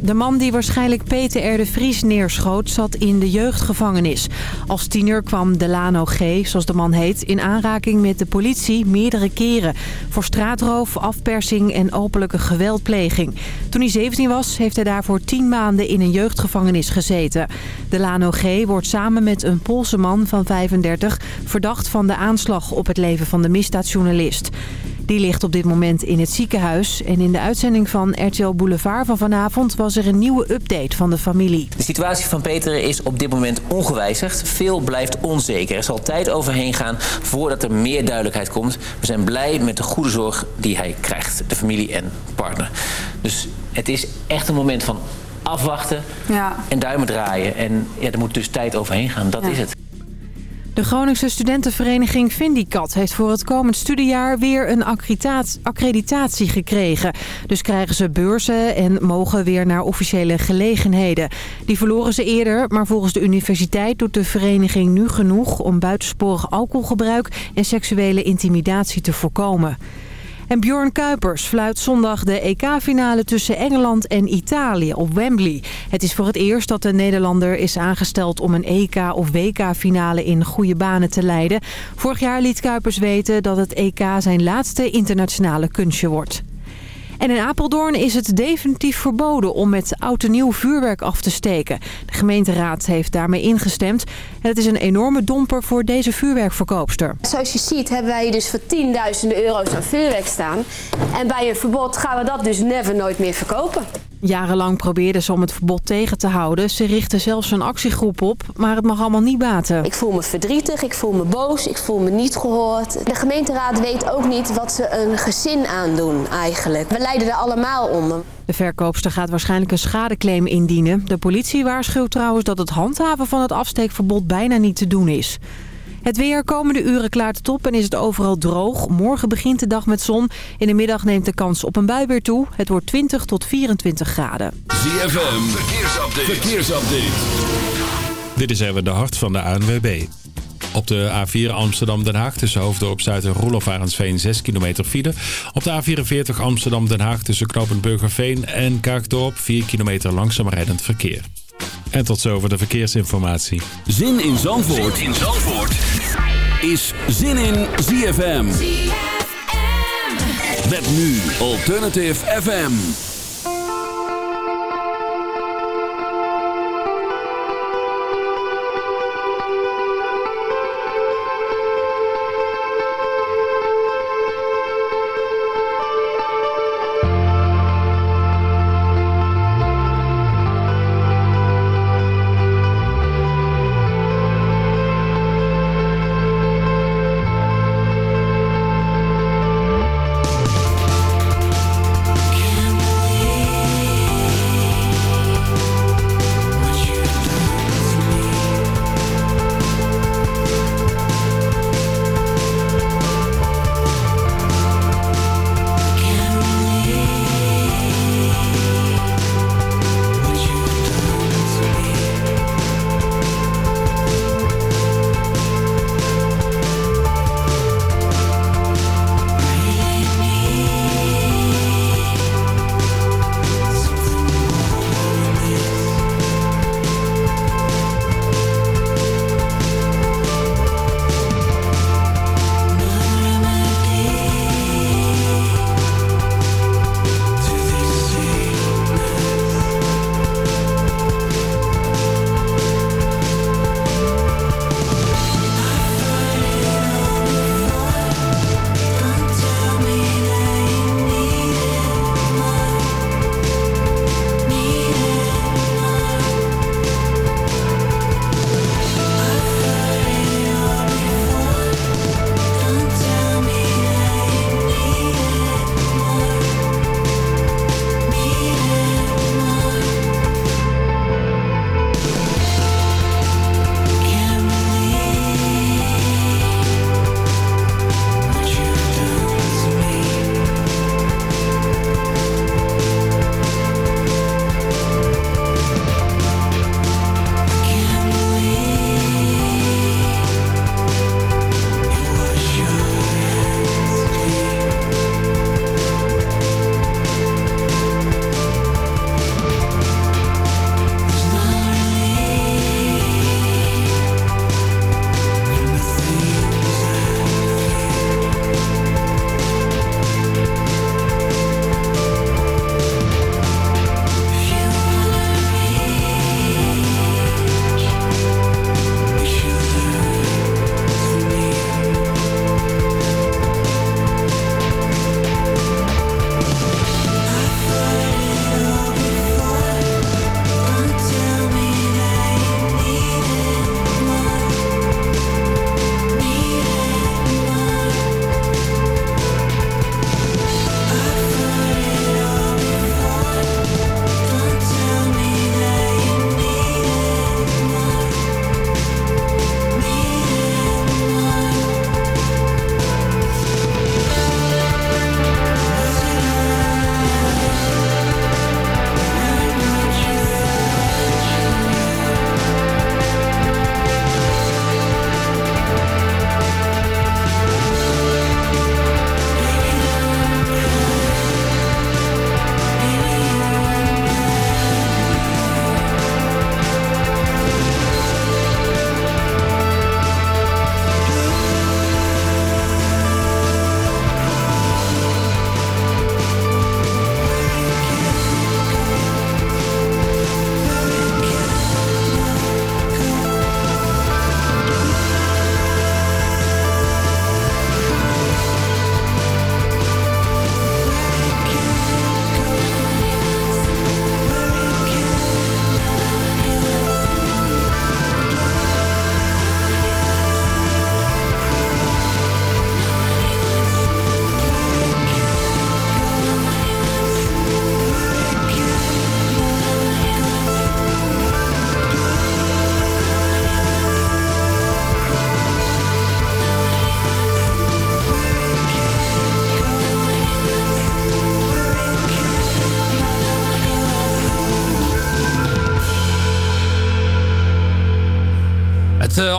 De man die waarschijnlijk Peter R. de Vries neerschoot zat in de jeugdgevangenis. Als tiener kwam Delano G., zoals de man heet, in aanraking met de politie meerdere keren. Voor straatroof, afpersing en openlijke geweldpleging. Toen hij 17 was, heeft hij daarvoor 10 maanden in een jeugdgevangenis gezeten. Delano G. wordt samen met een Poolse man van 35 verdacht van de aanslag op het leven van de misdaadjournalist. Die ligt op dit moment in het ziekenhuis. En in de uitzending van RTL Boulevard van vanavond was er een nieuwe update van de familie. De situatie van Peter is op dit moment ongewijzigd. Veel blijft onzeker. Er zal tijd overheen gaan voordat er meer duidelijkheid komt. We zijn blij met de goede zorg die hij krijgt. De familie en partner. Dus het is echt een moment van afwachten Ja. en duimen draaien. En ja, er moet dus tijd overheen gaan. Dat Ja. is het. De Groningse studentenvereniging Vindicat heeft voor het komend studiejaar weer een accreditatie gekregen. Dus krijgen ze beurzen en mogen weer naar officiële gelegenheden. Die verloren ze eerder, maar volgens de universiteit doet de vereniging nu genoeg om buitensporig alcoholgebruik en seksuele intimidatie te voorkomen. En Bjorn Kuipers fluit zondag de EK-finale tussen Engeland en Italië op Wembley. Het is voor het eerst dat de Nederlander is aangesteld om een EK- of WK-finale in goede banen te leiden. Vorig jaar liet Kuipers weten dat het EK zijn laatste internationale kunstje wordt. En in Apeldoorn is het definitief verboden om met oud en nieuw vuurwerk af te steken. De gemeenteraad heeft daarmee ingestemd. En het is een enorme domper voor deze vuurwerkverkoopster. Zoals je ziet hebben wij dus voor tienduizenden euro's aan vuurwerk staan. En bij een verbod gaan we dat dus never nooit meer verkopen. Jarenlang probeerden ze om het verbod tegen te houden. Ze richten zelfs een actiegroep op, maar het mag allemaal niet baten. Ik voel me verdrietig, ik voel me boos, ik voel me niet gehoord. De gemeenteraad weet ook niet wat ze een gezin aandoen eigenlijk. We lijden er allemaal onder. De verkoopster gaat waarschijnlijk een schadeclaim indienen. De politie waarschuwt trouwens dat het handhaven van het afsteekverbod bijna niet te doen is. Het weer komende uren klaart het op en is het overal droog. Morgen begint de dag met zon. In de middag neemt de kans op een bui weer toe. Het wordt 20 tot 24 graden. ZFM, verkeersupdate. verkeersupdate. Dit is even de hart van de ANWB. Op de A4 Amsterdam-Den Haag tussen Hoofddorp Zuid en Roelof Arendsveen 6 kilometer file. Op de A44 Amsterdam-Den Haag tussen Knoopend Burgerveen en Kaagdorp 4 kilometer langzaam rijdend verkeer. En tot zover de verkeersinformatie. Zin in Zandvoort, in Zandvoort. is Zin in ZFM. Met nu Alternative FM.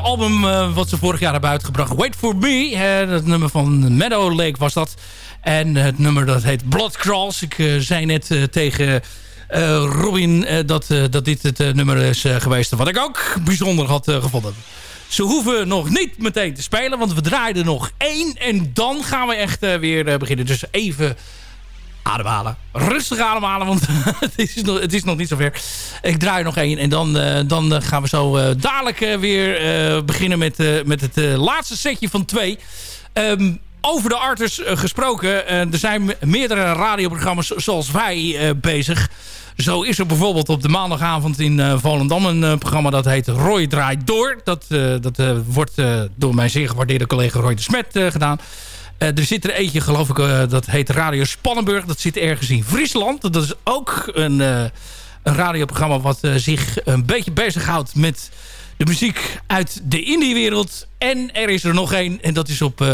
Album wat ze vorig jaar hebben uitgebracht. Wait For Me. het nummer van Meadow Lake was dat. En het nummer dat heet Blood Crawls. Ik zei net tegen Robin dat, dat dit het nummer is geweest. Wat ik ook bijzonder had gevonden. Ze hoeven nog niet meteen te spelen, want we draaien er nog één. En dan gaan we echt weer beginnen. Dus even ademhalen. Rustig ademhalen, want het, is nog, het is nog niet zover. Ik draai nog één en dan, uh, dan gaan we zo uh, dadelijk weer beginnen met, met het laatste setje van twee. Um, over de arters gesproken, er zijn meerdere radioprogramma's zoals wij bezig. Zo is er bijvoorbeeld op de maandagavond in Volendam een programma dat heet Roy Draait Door. Dat, dat wordt door mijn zeer gewaardeerde collega Roy de Smet gedaan. Uh, er zit er eentje, geloof ik, uh, dat heet Radio Spannenburg. Dat zit ergens in Friesland. Dat is ook een, uh, een radioprogramma wat zich een beetje bezighoudt met de muziek uit de indie-wereld. En er is er nog één, en dat is op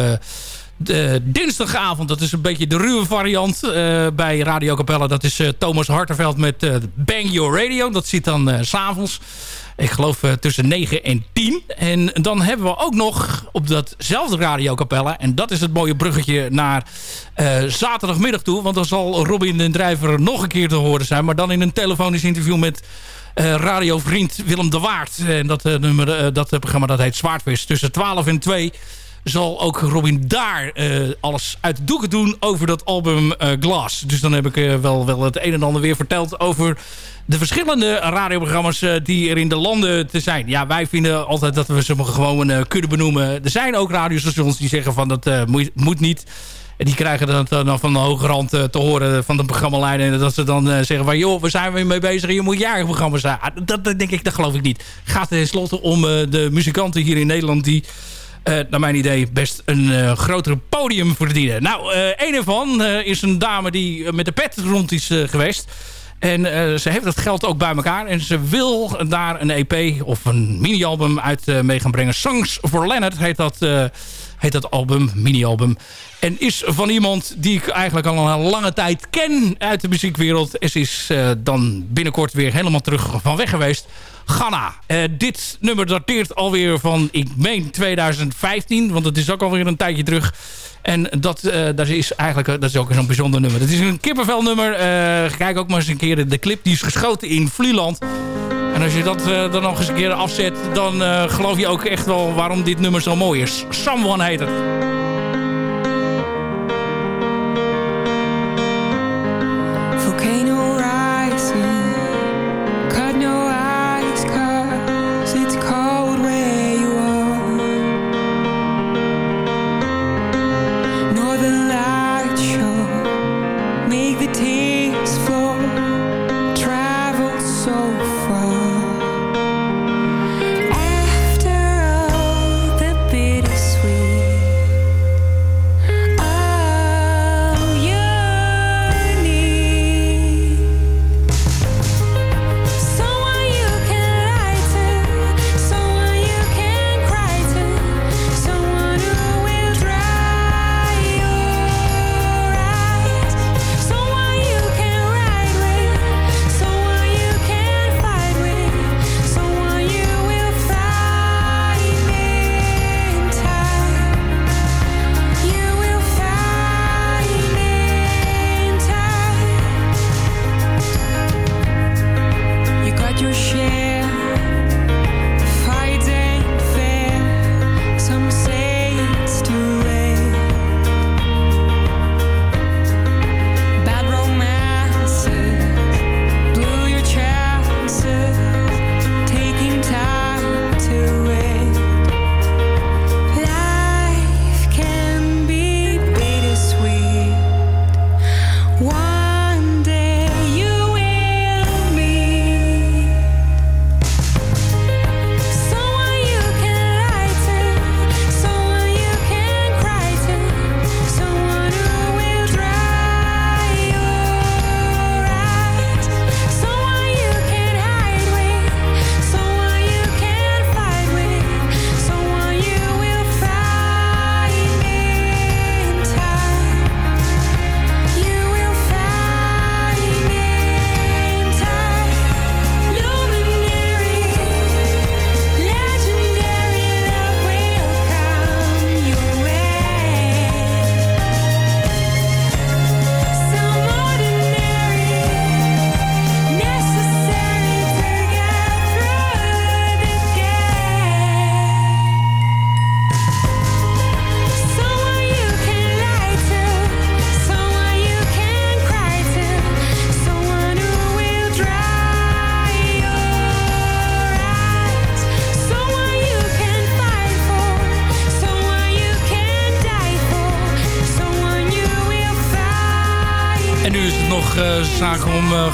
de dinsdagavond. Dat is een beetje de ruwe variant bij Radio Capella. Dat is Thomas Harterveld met Bang Your Radio. Dat zit dan s s'avonds. Ik geloof uh, tussen 9 en 10. En dan hebben we ook nog op datzelfde radiokapelle... en dat is het mooie bruggetje naar uh, zaterdagmiddag toe... want dan zal Robin den Drijver nog een keer te horen zijn... maar dan in een telefonisch interview met uh, radiovriend Willem de Waard. En dat, nummer, dat programma dat heet Zwaardvis. Tussen 12 en 2 zal ook Robin daar alles uit de doeken doen over dat album Glass. Dus dan heb ik wel, wel het een en ander weer verteld over de verschillende radioprogramma's uh, die er in de landen te zijn. Ja, wij vinden altijd dat we ze gewoon uh, kunnen benoemen. Er zijn ook radiostations die zeggen van dat uh, moet, moet, niet. En die krijgen dat dan van de hoge rand te horen van de programmaleider. En dat ze dan zeggen van joh, we zijn weer mee bezig je moet jarenprogramma's zijn. Ah, dat, dat, denk ik, dat geloof ik niet. Het gaat tenslotte om de muzikanten hier in Nederland die... naar mijn idee best een uh, grotere podium verdienen. Nou, uh, een ervan is een dame die met de pet rond is geweest. En ze heeft dat geld ook bij elkaar. En ze wil daar een EP of een mini-album uit mee gaan brengen. Songs for Leonard heet dat, heet dat album, mini-album. En is van iemand die ik eigenlijk al een lange tijd ken uit de muziekwereld. En ze is dan binnenkort weer helemaal terug van weg geweest. Ghana. dit nummer dateert alweer van, ik meen 2015. Want het is ook alweer een tijdje terug. En dat, dat is eigenlijk dat is ook zo'n bijzonder nummer. Het is een kippenvelnummer. Kijk ook maar eens een keer de clip. Die is geschoten in Vlieland. En als je dat dan nog eens een keer afzet... dan geloof je ook echt wel waarom dit nummer zo mooi is. Someone heet het.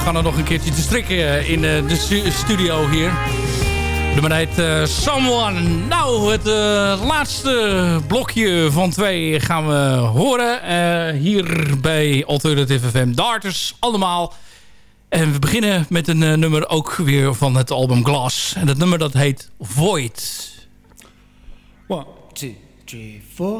Gaan er nog een keertje te strikken in uh, de studio hier. De meneer Someone. Nou, het laatste blokje van twee gaan we horen. hier bij Alternative FM Darters. Allemaal. En we beginnen met een nummer ook weer van het album Glass. En dat nummer dat heet Void. One, two, three, four.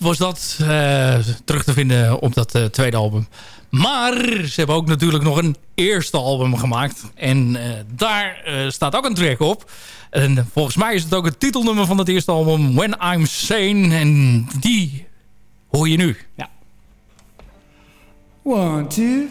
Was dat uh, terug te vinden op dat uh, tweede album. Maar ze hebben ook natuurlijk nog een eerste album gemaakt. En uh, daar staat ook een track op. En volgens mij is het ook het titelnummer van het eerste album... When I'm Sane. En die hoor je nu. Ja. One, two...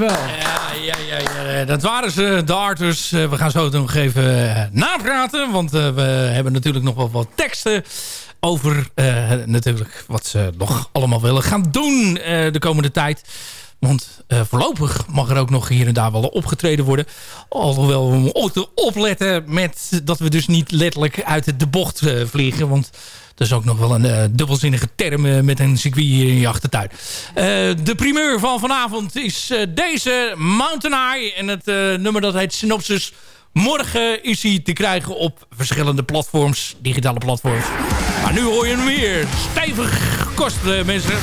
Ja, ja, ja, ja, dat waren ze, de arters. we gaan zo nog even napraten. Want we hebben natuurlijk nog wel wat teksten over natuurlijk wat ze nog allemaal willen gaan doen de komende tijd. Want voorlopig mag er ook nog hier en daar wel opgetreden worden. Alhoewel we moeten opletten met dat we dus niet letterlijk uit de bocht vliegen. Want dat is ook nog wel een uh, dubbelzinnige term met een circuit hier in je achtertuin. de primeur van vanavond is deze Mountain High. En het nummer dat heet Synopsis. Morgen is hij te krijgen op verschillende platforms, digitale platforms. Maar nu hoor je hem weer. Stevig kosten mensen.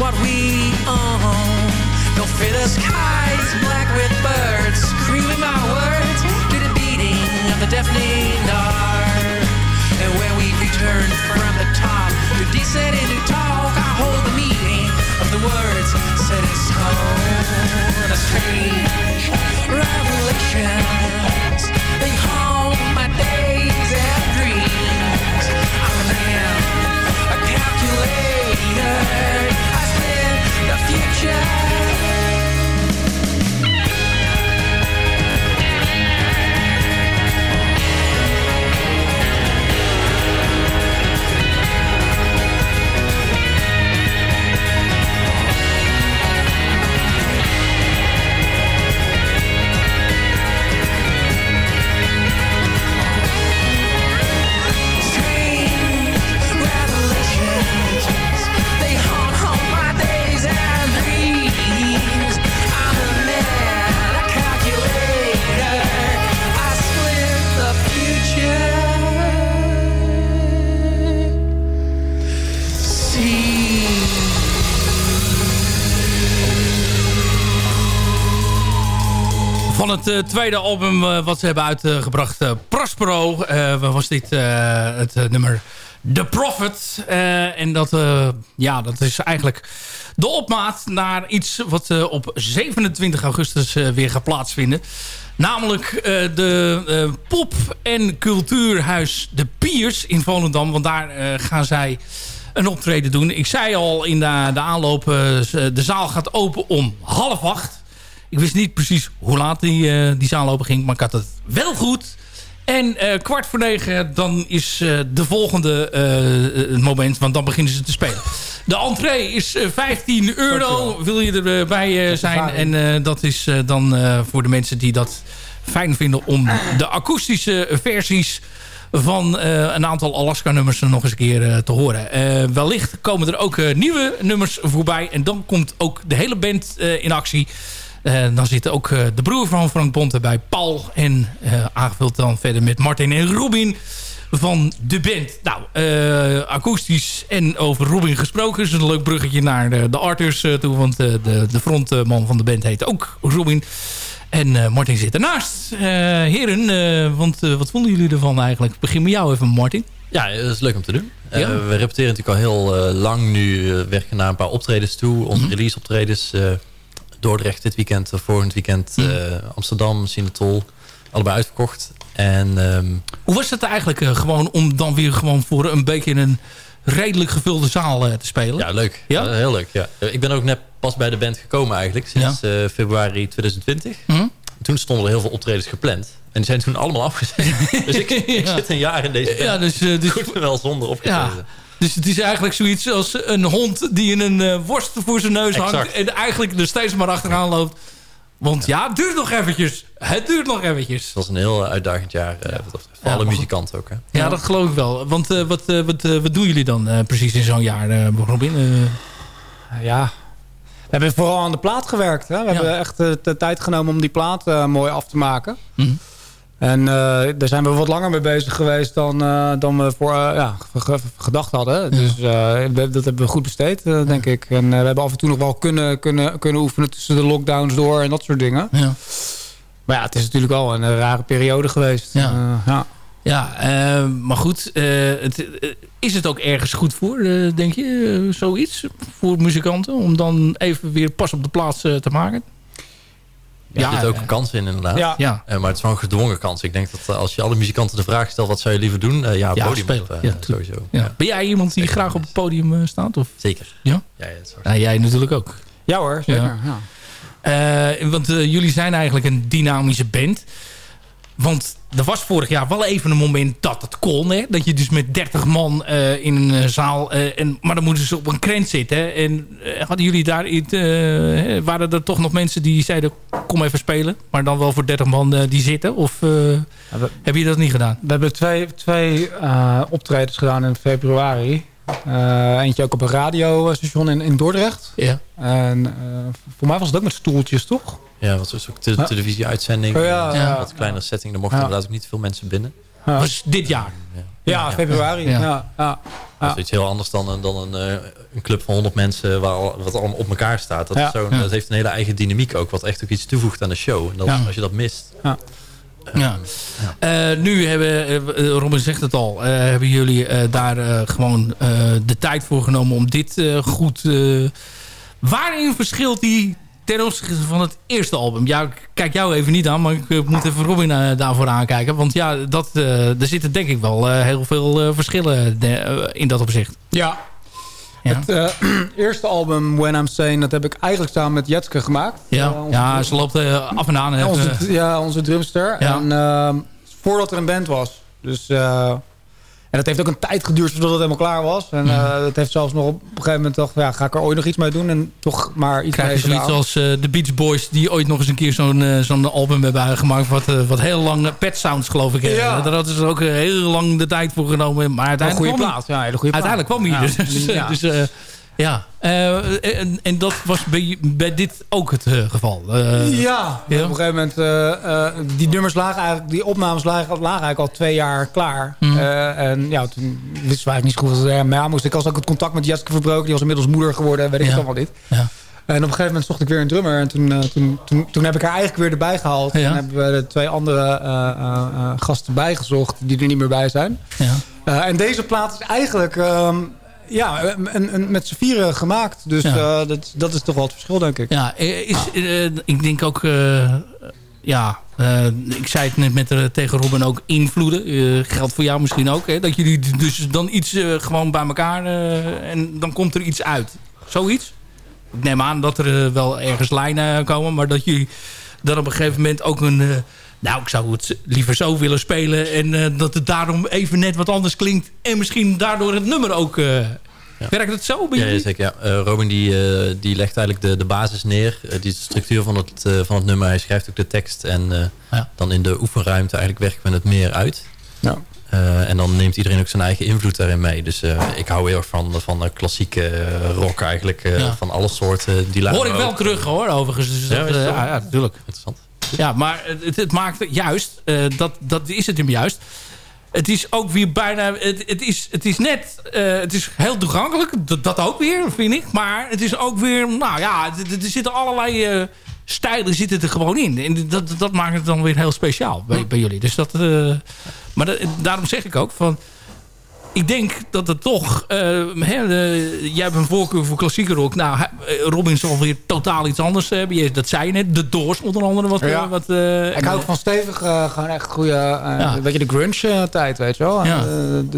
what we own. No the skies, black with birds, screaming my words to the beating of the deafening dark. And when we return from the top to descend into talk, I hold the meaning of the words set in stone. A strange het eh, tweede album eh, wat ze hebben uitgebracht, eh, Prospero, was dit het nummer The Prophet. en dat, ja, dat is eigenlijk de opmaat naar iets wat op 27 augustus weer gaat plaatsvinden. Namelijk de pop- en cultuurhuis De Piers in Volendam. Want daar gaan zij een optreden doen. Ik zei al in de, de aanloop, de zaal gaat open om half acht. Ik wist niet precies hoe laat die, die zaal open ging, maar ik had het wel goed en uh, kwart voor negen, dan is uh, de volgende uh, moment, want dan beginnen ze te spelen. De entree is 15 euro, wil je erbij zijn. En dat is dan voor de mensen die dat fijn vinden om de akoestische versies van een aantal Alaska-nummers nog eens een keer te horen. wellicht komen er ook nieuwe nummers voorbij. En dan komt ook de hele band in actie. Uh, dan zit ook uh, de broer van Frank Bonte bij Paul. En uh, aangevuld dan verder met Martin en Robin van de band. Nou, akoestisch en over Robin gesproken. is een leuk bruggetje naar de, de Arthurs toe. Want de, de frontman van de band heet ook Robin. En Martin zit ernaast. heren, want wat vonden jullie ervan eigenlijk? Ik begin met jou even, Martin. Ja, dat is leuk om te doen. Ja? we repeteren natuurlijk al heel lang nu. werken naar een paar optredens toe. Onze mm. release optredens... Dordrecht dit weekend, volgend weekend mm. Amsterdam, Sinatol. Allebei uitverkocht. En, ehm, Hoe was het eigenlijk uh, gewoon om dan weer gewoon voor een beetje een redelijk gevulde zaal te spelen? Ja, leuk. Ja? heel leuk. Ja. Ik ben ook net pas bij de band gekomen eigenlijk. Sinds ja. februari 2020. Mm. Toen stonden er heel veel optredens gepland. En die zijn toen allemaal afgezet. dus ik, ik zit een jaar in deze band. Ja, dus, dus... Goed wel zonder opgetreden. Dus het is eigenlijk zoiets als een hond die in een uh, worst voor zijn neus hangt. En eigenlijk er steeds maar achteraan loopt. Want ja, het duurt nog eventjes. Het duurt nog eventjes. Het was een heel uitdagend jaar. Uh, voor alle muzikanten ook. Hè? Ja, dat geloof ik wel. Want uh, wat, wat, wat doen jullie dan precies in zo'n jaar, Robin? ja, we hebben vooral aan de plaat gewerkt. Hè? We hebben echt de tijd genomen om die plaat mooi af te maken. Mm en uh, daar zijn we wat langer mee bezig geweest dan, uh, dan we voor, uh, ja, gedacht hadden. Dus dat hebben we goed besteed, denk ik. En we hebben af en toe nog wel kunnen, kunnen, kunnen oefenen tussen de lockdowns door en dat soort dingen. Ja. Maar ja, het is natuurlijk al een rare periode geweest. Ja, ja. ja maar goed. Het, is het ook ergens goed voor, denk je, zoiets? Voor muzikanten? Om dan even weer pas op de plaats te maken? Ja, er zit ook een kans in inderdaad. Ja. ja. Uh, maar het is wel een gedwongen kans. Ik denk dat uh, als je alle muzikanten de vraag stelt... wat zou je liever doen? Uh, ja, podium spelen. Op, ja, sowieso. Ja. Ben jij iemand die graag op het podium staat? Of? Zeker. Ja? Ja, ja jij natuurlijk ook. Ja hoor, zeker. Ja. want jullie zijn eigenlijk een dynamische band. Want er was vorig jaar wel even een moment dat het kon. Hè? Dat je dus met 30 man uh, in een uh, zaal... Uh, en, maar dan moeten ze op een krent zitten. En hadden jullie daar... iets? waren er toch nog mensen die zeiden... kom even spelen. Maar dan wel voor 30 man die zitten? Of we, heb je dat niet gedaan? We hebben twee, twee optredens gedaan in februari. Eentje ook op een radiostation in, in Dordrecht. Ja. En voor mij was het ook met stoeltjes, toch? Ja, wat was ook te televisie-uitzending. Oh, ja, ja, Wat kleinere setting. Daar mochten inderdaad ook niet veel mensen binnen. Was dit jaar? Ja, februari. Ja. Ja. Dat is iets heel anders dan, dan een, eh, een club van 100 mensen waar wat allemaal op elkaar staat. Dat, is zo, dat heeft een hele eigen dynamiek ook. Wat echt ook iets toevoegt aan de show. En dat, als je dat mist... Ja. Ja. Uh, nu hebben, uh, Robin zegt het al, hebben jullie daar gewoon de tijd voor genomen om dit goed... waarin verschilt die ten opzichte van het eerste album. Ja, ik kijk jou even niet aan, maar ik eh, moet even Robin daarvoor aankijken. Want ja, dat, er zitten denk ik wel heel veel verschillen in dat opzicht. Ja. Ja. Het eerste album, When I'm Saying, dat heb ik eigenlijk samen met Jetske gemaakt. Ja, ja ze loopt af en aan. Ja, onze, ja, onze drumster. En ehm, voordat er een band was. Dus en dat heeft ook een tijd geduurd voordat het helemaal klaar was. En uh, het heeft zelfs nog op een gegeven moment toch... Ja, ga ik er ooit nog iets mee doen? En toch maar iets Krijg je zoiets als uh, de Beach Boys... die ooit nog eens een keer zo'n uh, zo'n album hebben gemaakt... Wat, wat heel lang Pet Sounds geloof ik. Ja. Daar hadden ze ook heel lang de tijd voor genomen. Maar uiteindelijk een goede plaat. Ja, hele goede plaat. Uiteindelijk kwam hij dus. Ja. dus ja, uh, en, en, dat was bij, bij dit ook het uh, geval. Uh, ja, ja, op een gegeven moment... die nummers lagen eigenlijk... Die opnames lagen, lagen eigenlijk al twee jaar klaar. Mm. en ja, toen wisten we eigenlijk niet zo goed wat er mee aan moest. Ik was ook het contact met Jeske verbroken. Die was inmiddels moeder geworden. En weet ik ja. allemaal dit. Ja. En op een gegeven moment zocht ik weer een drummer. En toen, toen, toen, toen, heb ik haar eigenlijk weer erbij gehaald. En hebben we de twee andere gasten bijgezocht... die er niet meer bij zijn. Ja. en deze plaat is eigenlijk ehm, ja, een, met z'n vieren gemaakt. Dus dat, dat is toch wel het verschil, denk ik. Ja, is, ik denk ook... ja, ik zei het net met, tegen Robin ook invloeden. geldt voor jou misschien ook. Hè? Dat jullie dus dan iets gewoon bij elkaar... en dan komt er iets uit. Zoiets? Ik neem aan dat er wel ergens lijnen komen. Maar dat jullie dan op een gegeven moment ook een nou, ik zou het liever zo willen spelen. En uh, dat het daarom even net wat anders klinkt. En misschien daardoor het nummer ook... Uh, ja. Werkt het zo bij ja, zeker. Ja. Uh, Robin die, die legt eigenlijk de, de basis neer. die structuur van het, van het nummer. Hij schrijft ook de tekst. En ja. dan in de oefenruimte eigenlijk werken we het meer uit. Ja. en dan neemt iedereen ook zijn eigen invloed daarin mee. Dus ik hou heel erg van, van klassieke rock eigenlijk. Van alle soorten. Die Hoor ik wel terug hoor, overigens. Dus ja, dat, ja, natuurlijk. Interessant. Ja, maar het, het maakt juist, uh, dat, dat is het hem juist. Het is ook weer bijna... Het, het, is, het is net... Uh, het is heel toegankelijk. Dat, dat, ook weer, vind ik. Maar het is ook weer... Nou ja, er, zitten allerlei uh, stijlen zitten er gewoon in. En dat, dat maakt het dan weer heel speciaal bij, bij jullie. Dus dat... maar dat, daarom zeg ik ook van ik denk dat het toch... Uh, hè, jij hebt een voorkeur voor klassieke rock. Nou, eh, Robin zal weer totaal iets anders hebben. dat zei je net. De Doors onder andere. Wat, ja. wat, uh, ik hou van stevig. gewoon echt goede... Ja. Weet je, de grunge tijd, weet je wel. Ja.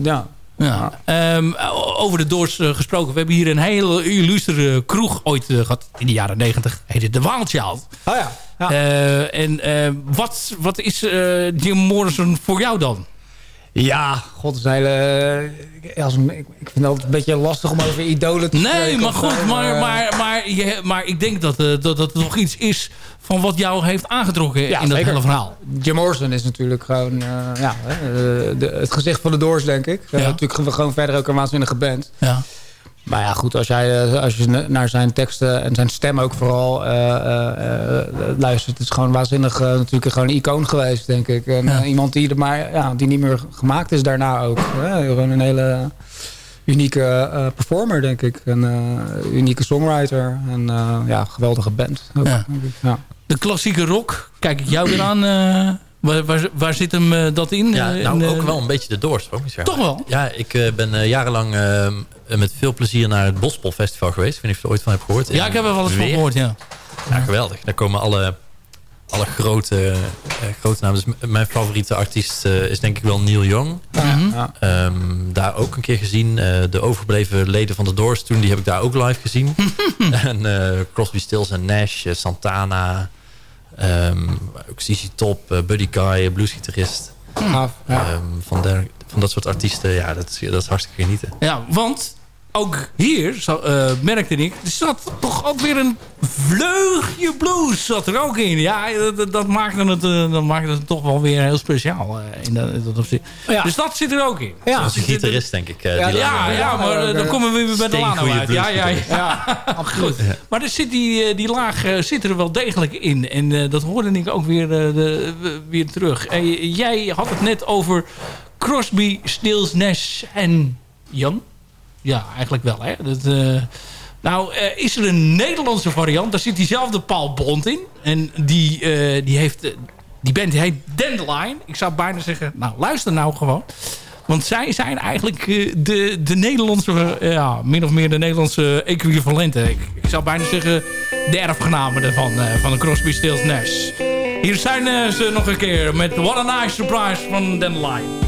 ja. Ja. Um, over de Doors gesproken. We hebben hier een hele illustere kroeg ooit gehad. In de jaren negentig. Heette de Wildchild. Oh ja. ja. en wat, wat is Jim Morrison voor jou dan? Ja, god, is een hele... Als, ik, ik vind het altijd een beetje lastig om over idolen te spreken. Nee, maar goed, maar, maar, maar, je, maar ik denk dat, dat dat nog iets is van wat jou heeft aangetrokken in dat hele verhaal. Jim Morrison is natuurlijk gewoon uh, ja, de, het gezicht van de Doors, denk ik. Ja. Uh, natuurlijk gewoon verder ook een waanzinnige band. Ja. Maar ja, goed, als, jij, eh, als je naar zijn teksten en zijn stem ook vooral uh, uh, luistert... het is gewoon waanzinnig natuurlijk gewoon een icoon geweest, denk ik. En iemand die, er maar, ja, die niet meer gemaakt is daarna ook. Gewoon een hele unieke performer, denk ik. Een unieke songwriter. En ja, geweldige band. Ook, ja. ja. De klassieke rock, kijk ik jou weer aan... Waar, waar, waar, zit hem dat in? Ja, nou, ook wel een beetje de doorsprong. Toch wel? Ja, ik ben jarenlang eh, met veel plezier naar het Bospol Festival geweest. Ik weet niet of je er ooit van hebt gehoord. Ja, ik heb er wel eens van gehoord, ja. Ja, geweldig. Daar komen alle, alle grote, uh, grote namen. Dus mijn favoriete artiest uh, is denk ik wel Neil Young. Ja. Um, daar ook een keer gezien. Uh, de overgebleven leden van de Doors toen, die heb ik daar ook live gezien. en Crosby, Stills en Nash, Santana... Um, ook CC Top, Buddy Guy, bluesgitarist. Ja. Um, van, der, van dat soort artiesten, ja, dat, dat is hartstikke genieten. Ja, want ook hier zo, uh, merkte ik, er zat toch ook weer een vleugje blues zat er ook in. Ja, dat, dat maakte, het, uh, dat maakte het toch wel weer heel speciaal uh, in, dat, in dat opzicht. Ja. Dus dat zit er ook in. Ja. Dat is een gitarist, denk ik. ja, ja, ja, maar dan komen we weer bij de Lano uit. Ja, ja, ja. absoluut. Maar er zit die, die laag zit er wel degelijk in. En dat hoorde ik ook weer, de, weer terug. En jij had het net over Crosby, Stills, Nash en Young. Ja, eigenlijk wel. Hè? Dat, uh, nou, uh, is er een Nederlandse variant. Daar zit diezelfde Paul Bond in. En die, uh, die heeft... die band heet Dandelion. Ik zou bijna zeggen... Nou, luister nou gewoon. Want zij zijn eigenlijk de, de Nederlandse... ja, min of meer de Nederlandse equivalenten. Ik, ik zou bijna zeggen... De erfgenamen ervan. van de Crosby, Stills, Nash. Hier zijn ze nog een keer met What a Nice Surprise van Dandelion.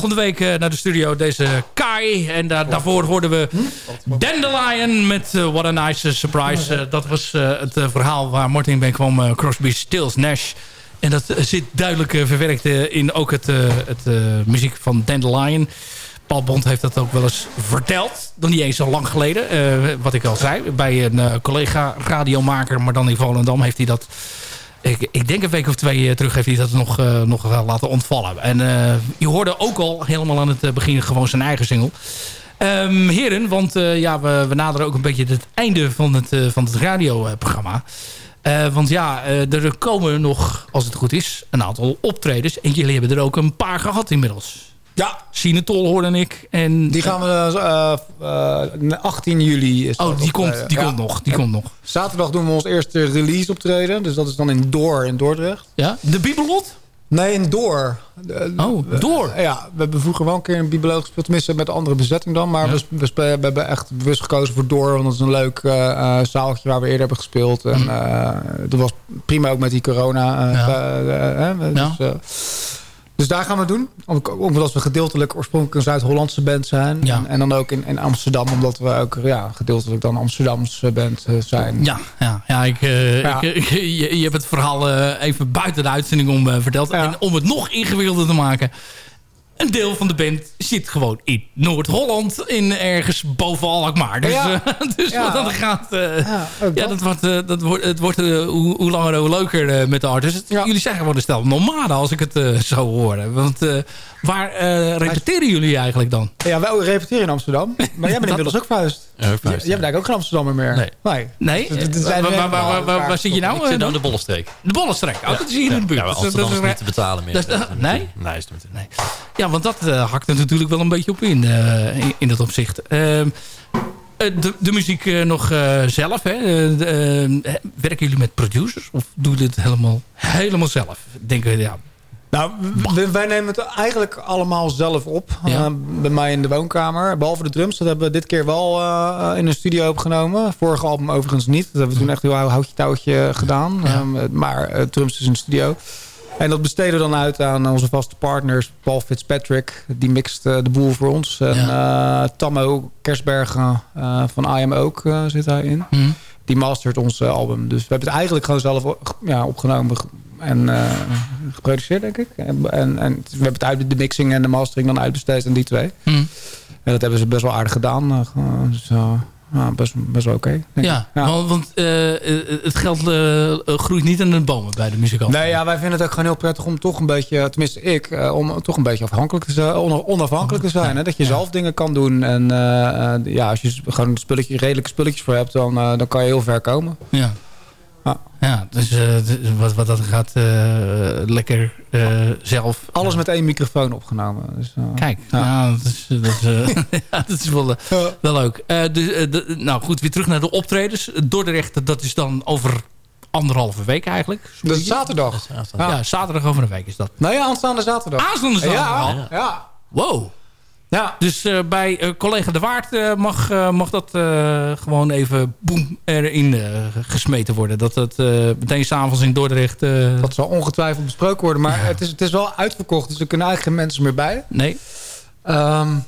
volgende week eh, naar de studio deze Kai. En daarvoor hoorden we Dandelion met eh, What a Nice eh, Surprise. dat was het verhaal waar Martin bij kwam. Crosby, Stills, Nash. En dat zit duidelijk verwerkt in ook het, het muziek van Dandelion. Paul Bond heeft dat ook wel eens verteld. Nog niet eens zo lang geleden. Wat ik al zei. Bij een collega radiomaker, maar dan in Volendam heeft hij dat ik, ik, denk een week of twee terug heeft dat nog, nog wel laten ontvallen. En je hoorde ook al helemaal aan het begin gewoon zijn eigen single. Um, heren, want ja, we, we, naderen ook een beetje het einde van het, van het radioprogramma. Want ja, er komen nog, als het goed is, een aantal optredens. En jullie hebben er ook een paar gehad inmiddels. Ja. Sinetol hoorde ik. En, die gaan we uh, 18 juli. Is oh, die, komt, die komt nog. Die komt nog. Zaterdag doen we ons eerste release optreden. Dus dat is dan in Door in Dordrecht. Ja, de Bibelot? Nee, in Door. Oh, Door? Ja, we hebben vroeger wel een keer een bibelog gespeeld. Tenminste, met een andere bezetting dan. Maar we, we, we, hebben echt bewust gekozen voor Door. Want dat is een leuk uh, zaaltje waar we eerder hebben gespeeld. En uh, dat was prima ook met die corona. Dus, ja. Dus daar gaan we doen. Omdat we gedeeltelijk oorspronkelijk een Zuid-Hollandse band zijn. Ja. En, en, dan ook in, in, Amsterdam. Omdat we ook ja, gedeeltelijk dan Amsterdamse band zijn. Ja, ja, ja, ik, uh, ja. ik je, je, hebt het verhaal uh, even buiten de uitzending om uh, verteld. En om het nog ingewikkelder te maken een deel van de band zit gewoon in Noord-Holland. In ergens boven Alkmaar. Dus, ja. uh, dus ja. wat dat gaat... Uh, ja, ja, dat wordt, uh, dat wordt, het wordt hoe, hoe, langer hoe leuker met de artists. Jullie zijn gewoon een stel nomaden als ik het zo hoor. Want waar repeteren jullie eigenlijk dan? Ja, wij repeteren in Amsterdam. Maar jij bent inmiddels ook vuist. Jij bent eigenlijk ook geen Amsterdammer meer. Nee. Nee? waar, waar, waar, waar, zit je nou? Ik zit nou in de Bollenstreek. De Bollenstreek. Oh, dat is hier in de buurt. Ja, Amsterdam is niet te betalen meer. Nee? Nee, is niet. Nee. Ja, want dat uh, hakt er natuurlijk wel een beetje op in, uh, in, in, dat opzicht. Uh, de, de, muziek nog zelf, hè? werken jullie met producers? Of doen jullie het helemaal, helemaal zelf? Denken ja, nou, wij nemen het eigenlijk allemaal zelf op. Ja. bij mij in de woonkamer. Behalve de drums. Dat hebben we dit keer wel uh, in een studio opgenomen. Vorige album overigens niet. Dat hebben we toen echt heel houtje touwtje gedaan. Ja. Um, maar drums is in de studio. En dat besteden we dan uit aan onze vaste partners. Paul Fitzpatrick, die mixt uh, de boel voor ons. En ja. uh, Tammo Kersbergen uh, van I Am Ook zit daarin. Mm. Die mastert ons album. Dus we hebben het eigenlijk gewoon zelf ja, opgenomen en geproduceerd, denk ik. En, en, en, we hebben het uit de mixing en de mastering dan uitbesteed aan die twee. Mm. En dat hebben ze best wel aardig gedaan. dus, ja, best, best wel oké. ja, ja, want uh, het geld uh, groeit niet aan de bomen bij de muzikanten. Nee, ja, wij vinden het ook gewoon heel prettig om toch een beetje, tenminste ik, uh, om toch een beetje afhankelijk te zijn, onafhankelijk te zijn. Hè? Dat je zelf dingen kan doen. En ja, als je gewoon spulletjes, redelijke spulletjes voor hebt, dan, dan kan je heel ver komen. Ja. Ja, dus uh, wat, wat dat gaat uh, lekker uh, zelf... Alles met één microfoon opgenomen. Dus, Kijk, ja. Nou, dat, is, dat, is, ja, dat is wel, wel leuk. De, nou goed, weer terug naar de optredens. Dordrecht, dat is dan over anderhalve week eigenlijk. Dat is zaterdag. Ja, zaterdag over een week is dat. Nou ja, aanstaande zaterdag. Aanstaande zaterdag ja, ja. Wow. Ja. Dus uh, bij uh, collega De Waard uh, mag, mag dat gewoon even boem erin gesmeten worden. Dat dat meteen s'avonds in Dordrecht... dat zal ongetwijfeld besproken worden. Maar het, is, het is wel uitverkocht, dus er kunnen eigenlijk geen mensen meer bij. Nee. Um,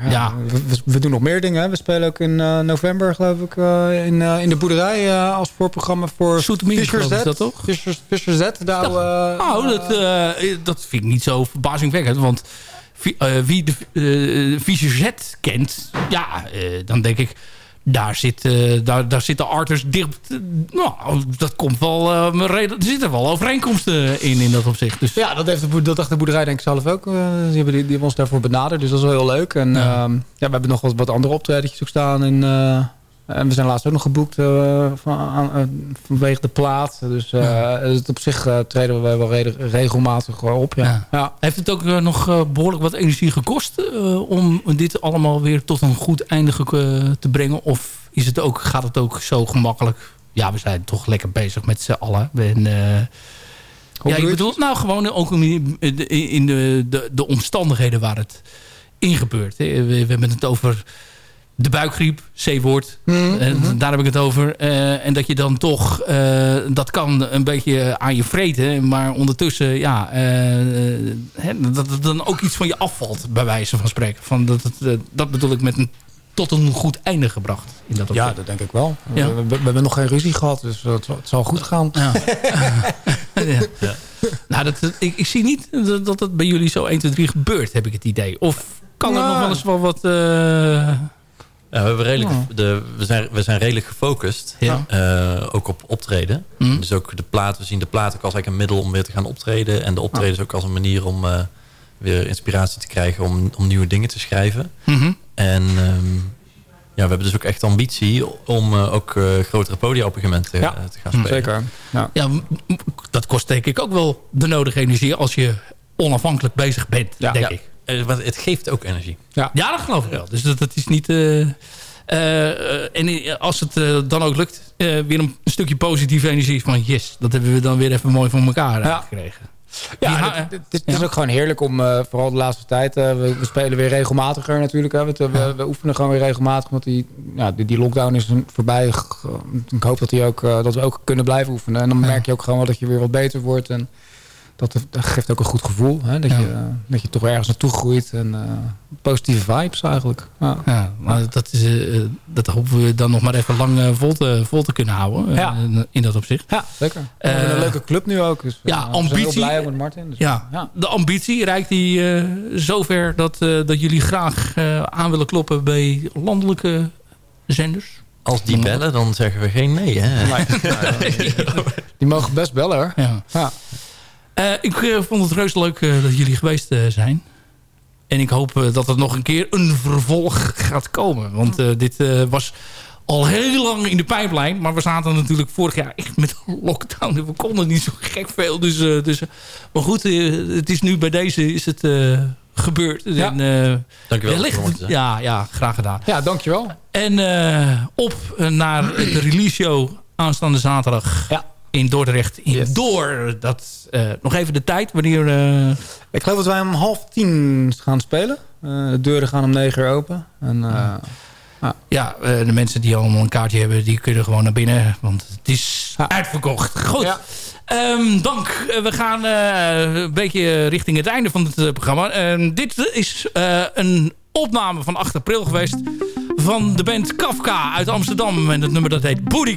ja, ja. We, we, doen nog meer dingen. We spelen ook in november, geloof ik, in, in de boerderij als voorprogramma voor Fischer Z. dat toch? Fischer Z. Daar, oh, dat, dat vind ik niet zo verbazingwekkend, want wie de uh, Visie Z kent, ja, dan denk ik... Daar, zit, daar, daar zitten arters dicht... nou, dat komt wel... er zitten wel overeenkomsten in, in dat opzicht. Dus. Ja, dat, heeft de, dat dacht de boerderij denk ik zelf ook. die, hebben, die, ons daarvoor benaderd. Dus dat is wel heel leuk. En ja, ehm, ja we hebben nog wat, wat andere optredetjes ook staan en we zijn laatst ook nog geboekt uh, van, uh, vanwege de plaat. Dus, ja. dus op zich treden we wel regelmatig op. Ja. ja. Heeft het ook nog behoorlijk wat energie gekost... om dit allemaal weer tot een goed einde te brengen? Of is het ook, gaat het ook zo gemakkelijk? Ja, we zijn toch lekker bezig met z'n allen. En, ja, ik bedoel, nou gewoon ook in, in de, de, de, omstandigheden waar het in gebeurt. We, we hebben het over de buikgriep, C-woord. Mm -hmm. Daar heb ik het over. Uh, en dat je dan toch, uh, dat kan een beetje aan je vreten. Maar ondertussen, ja, uh, dat het dan ook iets van je afvalt, bij wijze van spreken. Van dat, het, dat bedoel ik met een tot een goed einde gebracht. In dat ja, dat denk ik wel. Ja. We, we, we, hebben nog geen ruzie gehad, dus het, het zal goed gaan. Ja. ja. ja. Nou, dat, ik, ik, zie niet dat, dat bij jullie zo 1, 2, 3 gebeurt, heb ik het idee. Of kan er Ja. nog wel eens wel wat... eh, Ja, we, hebben redelijk, Ja. de, we, zijn, we zijn redelijk gefocust. Ja. Eh, ook op optreden. Mhm. Dus ook de plaat, we zien de plaat ook als eigenlijk een middel om weer te gaan optreden. En de optredens ook als een manier om eh, weer inspiratie te krijgen om, om nieuwe dingen te schrijven. mhm. En ehm, ja, we hebben dus ook echt ambitie om eh, ook eh, grotere podia op een gegeven moment Ja, eh, te gaan spelen. Zeker. Ja. Ja, dat kost denk ik ook wel de nodige energie als je onafhankelijk bezig bent, Ja. denk Ja. ik. Eh, want het geeft ook energie. Ja, dat geloof ik wel. Dus dat, dat is niet... eh, eh, en als het dan ook lukt, weer een, stukje positieve energie van yes, dat hebben we dan weer even mooi van elkaar Ja. gekregen. Ja, het, het- het is ook gewoon heerlijk om, vooral de laatste tijd... eh, we, we spelen weer regelmatiger natuurlijk. Hè. We, we, we oefenen gewoon weer regelmatig. Want die, ja, die, die lockdown is een- voorbij. Ik hoop dat, die ook, dat we ook kunnen blijven oefenen. En dan merk je ook gewoon wel dat je weer wat beter wordt. En dat, dat geeft ook een goed gevoel. Hè. Dat, Ja. je, eh, dat je toch ergens naartoe groeit. En eh, positieve vibes eigenlijk. Ja. Ja, maar dat, is, eh, dat hopen we dan nog maar even lang vol, te, vol te kunnen houden. Ja. in- in dat opzicht. Ja, zeker. We hebben een leuke club nu ook. Dus, ja, We zijn ambitie. heel blij met Martin. Dus, Ja, ja. de ambitie reikt die eh, zover dat, eh, dat jullie graag eh, aan willen kloppen bij landelijke zenders. Als die bellen, dan zeggen we geen nee. Hè? Die mogen best bellen hoor. Ja. Eh, ik eh, vond het reuze leuk eh, dat jullie geweest zijn. En ik hoop dat er nog een keer een vervolg gaat komen. Want eh, dit eh, was al heel lang in de pijplijn. Maar we zaten natuurlijk vorig jaar echt met een lockdown. en We konden niet zo gek veel. Dus, eh, dus, maar goed, het is nu bij deze is het eh, gebeurd. Ja. En, eh, Dankjewel. wellicht- ja, ja, graag gedaan. ja, dankjewel. En eh, op naar de release show aanstaande zaterdag Ja. In Dordrecht. In Yes. Door. Dat, eh, nog even de tijd wanneer... eh, Ik geloof dat wij om half tien gaan spelen. Eh, de deuren gaan om negen uur open. En, eh, ja, de mensen die allemaal een kaartje hebben, die kunnen gewoon naar binnen. Want het is Ja. uitverkocht. Goed. Ja. Ehm, dank. We gaan een beetje richting het einde van het programma. Ehm, dit is een opname van 8 april geweest. Van de band Kafka uit Amsterdam. En het nummer dat heet Booty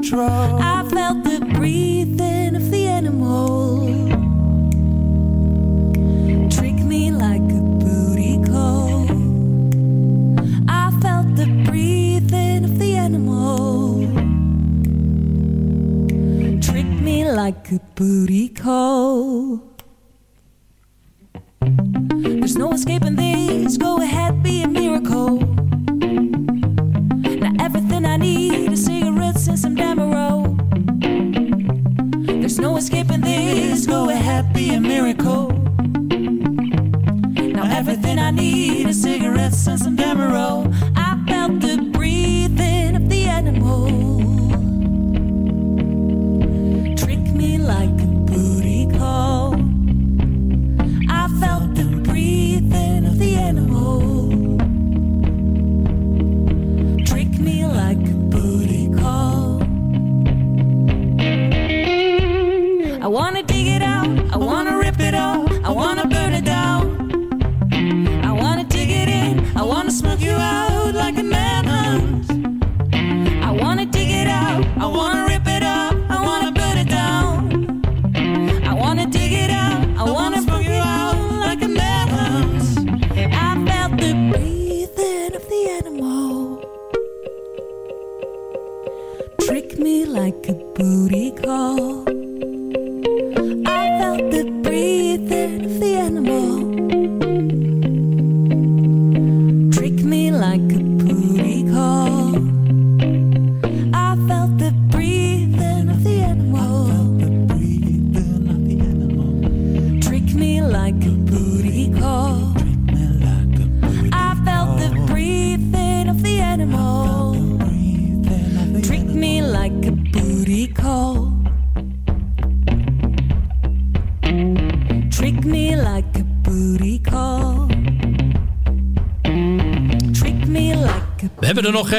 Control. I felt the breathing of the animal. Trick me like a booty call. I felt the breathing of the animal. Trick me like a booty call. There's no escaping this. Go ahead, be a miracle. Now everything I need miracle. Now everything I need is cigarettes and some Demerol. I felt the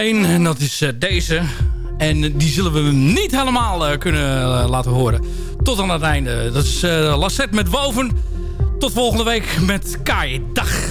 En dat is eh, deze. En die zullen we niet helemaal eh, kunnen eh, laten horen. Tot aan het einde. Dat is Lassette met Woven. Tot volgende week met Kai. Dag.